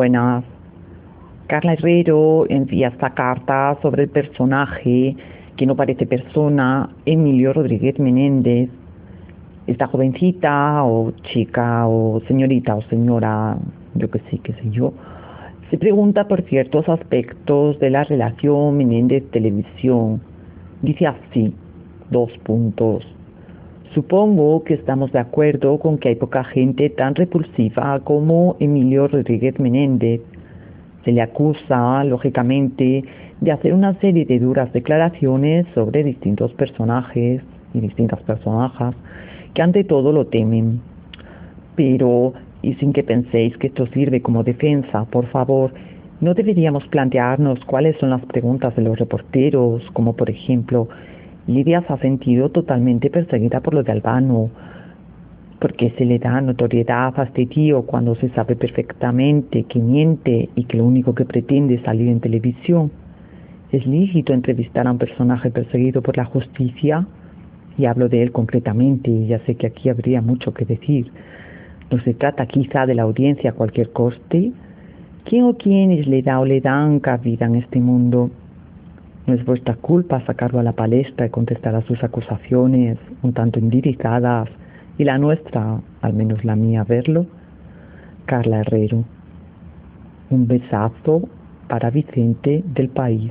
Buenas. Carla Herrero envía esta carta sobre el personaje que no parece persona, Emilio Rodríguez Menéndez. Esta jovencita o chica o señorita o señora, yo que sé, qué sé yo, se pregunta por ciertos aspectos de la relación Menéndez-Televisión. Dice así, dos puntos. Supongo que estamos de acuerdo con que hay poca gente tan repulsiva como Emilio Rodríguez Menéndez. Se le acusa, lógicamente, de hacer una serie de duras declaraciones sobre distintos personajes y distintas personajes que ante todo lo temen. Pero, y sin que penséis que esto sirve como defensa, por favor, no deberíamos plantearnos cuáles son las preguntas de los reporteros, como por ejemplo, Lidia se ha sentido totalmente perseguida por lo de Albano. ¿Por qué se le da notoriedad a este tío cuando se sabe perfectamente que miente y que lo único que pretende es salir en televisión? ¿Es lícito entrevistar a un personaje perseguido por la justicia? Y hablo de él concretamente, y ya sé que aquí habría mucho que decir. ¿No se trata quizá de la audiencia a cualquier coste? ¿Quién o quiénes le da o le dan cabida en este mundo? No es vuestra culpa sacarlo a la palestra y contestar a sus acusaciones un tanto indirizadas y la nuestra, al menos la mía, verlo. Carla Herrero. Un besazo para Vicente del País.